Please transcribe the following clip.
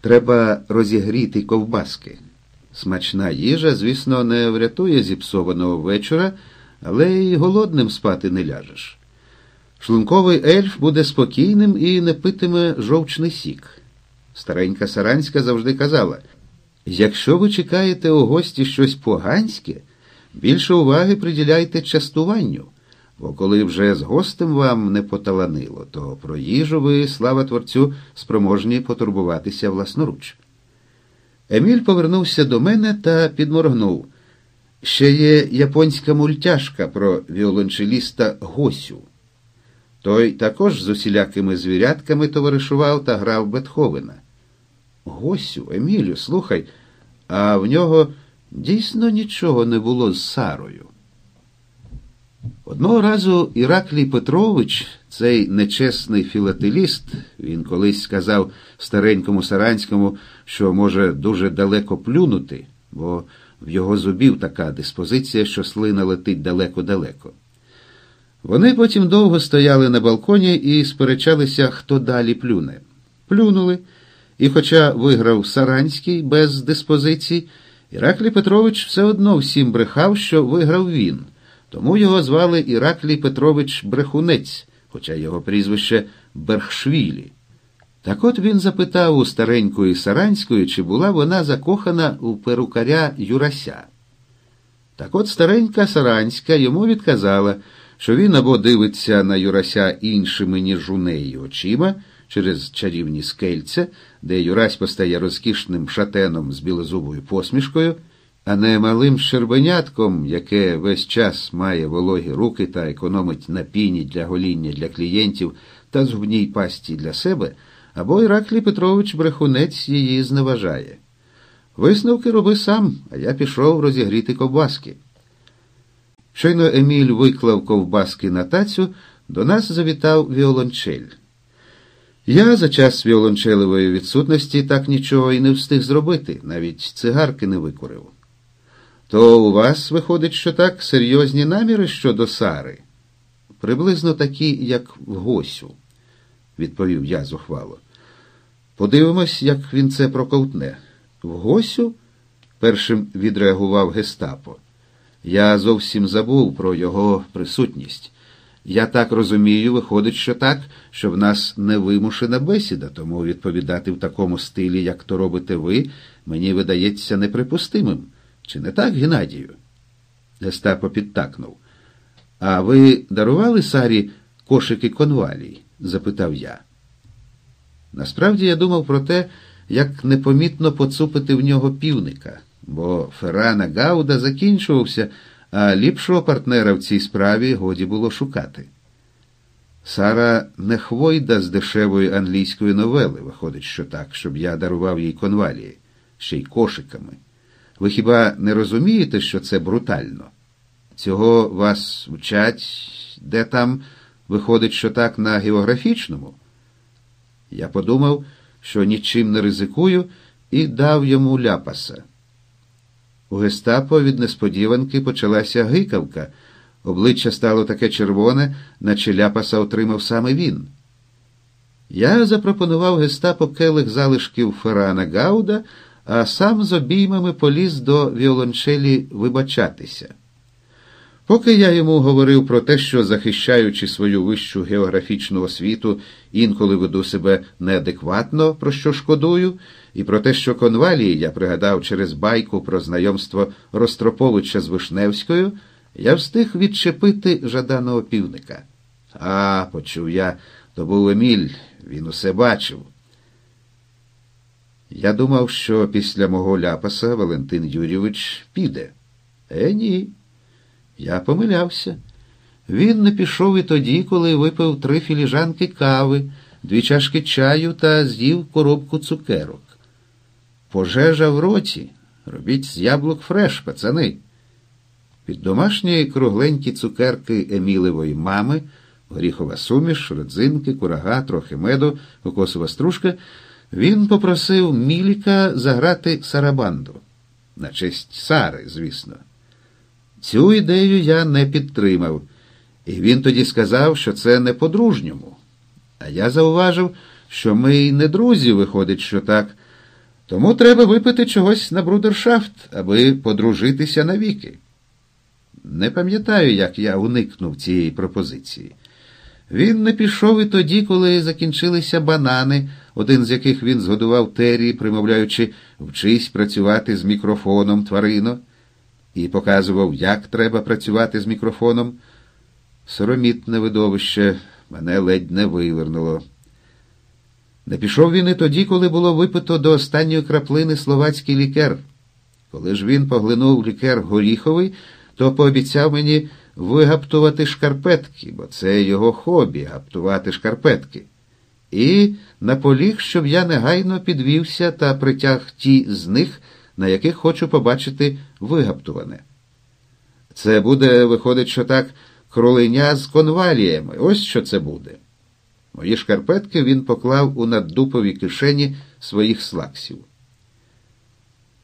Треба розігріти ковбаски. Смачна їжа, звісно, не врятує зіпсованого вечора, але й голодним спати не ляжеш. Шлунковий ельф буде спокійним і не питиме жовчний сік. Старенька Саранська завжди казала якщо ви чекаєте у гості щось поганське, більше уваги приділяйте частуванню, бо коли вже з гостем вам не поталанило, то про їжу ви, слава творцю, спроможні потурбуватися власноруч. Еміль повернувся до мене та підморгнув. Ще є японська мультяшка про віолончеліста Госю. Той також з усілякими звірятками товаришував та грав Бетховена. Госю, Емілю, слухай, а в нього дійсно нічого не було з Сарою. Одного разу Іраклій Петрович, цей нечесний філателіст, він колись сказав старенькому Саранському, що може дуже далеко плюнути, бо в його зубів така диспозиція, що слина летить далеко-далеко. Вони потім довго стояли на балконі і сперечалися, хто далі плюне. Плюнули, і, хоча виграв Саранський без диспозицій, Іраклій Петрович все одно всім брехав, що виграв він. Тому його звали Іраклій Петрович Брехунець, хоча його прізвище Берхшвілі. Так от він запитав у старенької Саранської, чи була вона закохана у перукаря Юрася. Так от старенька Саранська йому відказала, що він або дивиться на Юрася іншими, ніж у неї очима, через чарівні скельця, де Юрась постає розкішним шатеном з білозубою посмішкою а не малим щербенятком, яке весь час має вологі руки та економить на піні для гоління для клієнтів та зубній пасті для себе, або Іраклій Петрович брехунець її зневажає. Висновки роби сам, а я пішов розігріти ковбаски. Щойно Еміль виклав ковбаски на тацю, до нас завітав віолончель. Я за час віолончелевої відсутності так нічого і не встиг зробити, навіть цигарки не викурив. То у вас виходить, що так серйозні наміри щодо Сари? Приблизно такі, як в Госю, відповів я зухвало. Подивимось, як він це проковтне. В Госю? першим відреагував Гестапо. Я зовсім забув про його присутність. Я так розумію, виходить, що так, що в нас невимушена бесіда, тому відповідати в такому стилі, як то робите ви, мені видається неприпустимим. Чи не так, Геннадію? Гестапо підтакнув. А ви дарували Сарі кошики конвалій? запитав я. Насправді я думав про те, як непомітно поцупити в нього півника, бо Феррана Гауда закінчувався, а ліпшого партнера в цій справі годі було шукати. Сара не хвойда з дешевої англійської новели, виходить, що так, щоб я дарував їй конвалії, ще й кошиками. Ви хіба не розумієте, що це брутально? Цього вас вчать, де там виходить, що так на географічному? Я подумав, що нічим не ризикую, і дав йому ляпаса. У гестапо від несподіванки почалася гикавка. Обличчя стало таке червоне, наче ляпаса отримав саме він. Я запропонував гестапо келих залишків Феррана Гауда а сам з обіймами поліз до віолончелі вибачатися. Поки я йому говорив про те, що, захищаючи свою вищу географічну освіту, інколи веду себе неадекватно, про що шкодую, і про те, що конвалії я пригадав через байку про знайомство Ростроповича з Вишневською, я встиг відчепити жаданого півника. А, почув я, то був Еміль, він усе бачив. Я думав, що після мого ляпаса Валентин Юрійович піде. Е, ні. Я помилявся. Він не пішов і тоді, коли випив три філіжанки кави, дві чашки чаю та з'їв коробку цукерок. Пожежа в роті. Робіть з яблук фреш, пацани. Під домашні кругленькі цукерки Емілевої мами, горіхова суміш, родзинки, курага, трохи меду, кокосова стружка. Він попросив Міліка заграти сарабанду. На честь Сари, звісно. Цю ідею я не підтримав, і він тоді сказав, що це не по-дружньому. А я зауважив, що ми й не друзі, виходить, що так. Тому треба випити чогось на брудершафт, аби подружитися навіки. Не пам'ятаю, як я уникнув цієї пропозиції. Він не пішов і тоді, коли закінчилися банани, один з яких він згодував Террі, примовляючи вчись працювати з мікрофоном тварино, і показував, як треба працювати з мікрофоном. Соромітне видовище мене ледь не вивернуло. Не пішов він і тоді, коли було випито до останньої краплини словацький лікер. Коли ж він поглинув лікер горіховий, то пообіцяв мені вигаптувати шкарпетки, бо це його хобі гаптувати шкарпетки. І наполіг, щоб я негайно підвівся та притяг ті з них, на яких хочу побачити вигаптуване. Це буде, виходить, що так, кроленя з конваліями. Ось що це буде. Мої шкарпетки він поклав у наддупові кишені своїх слаксів.